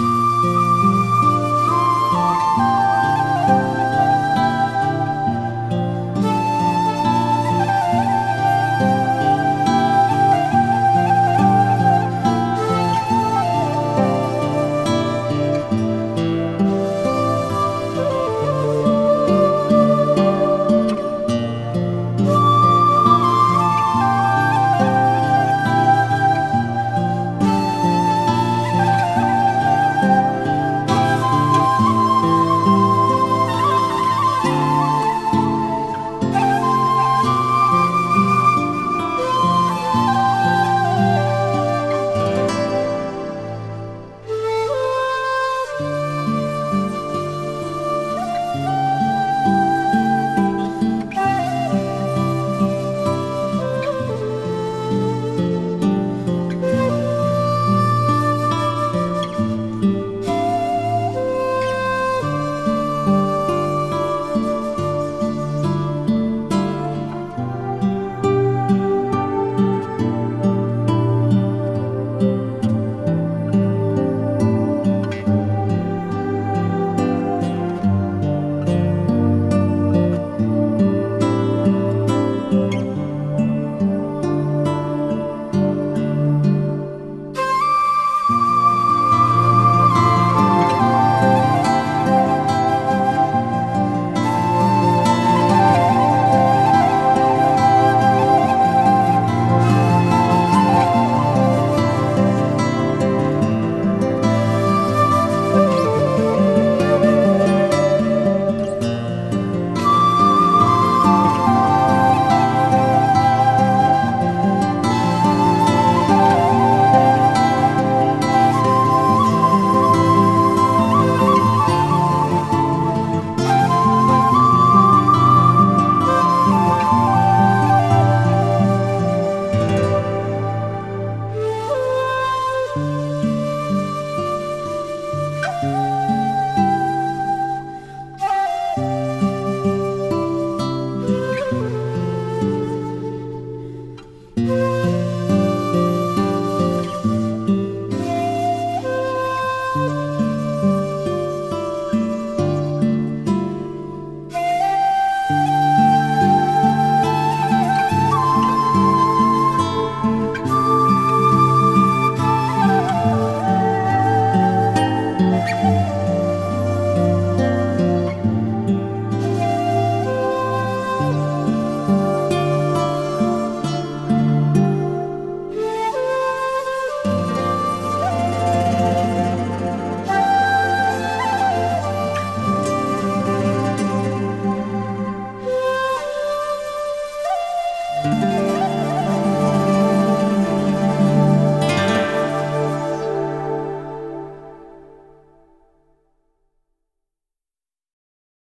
you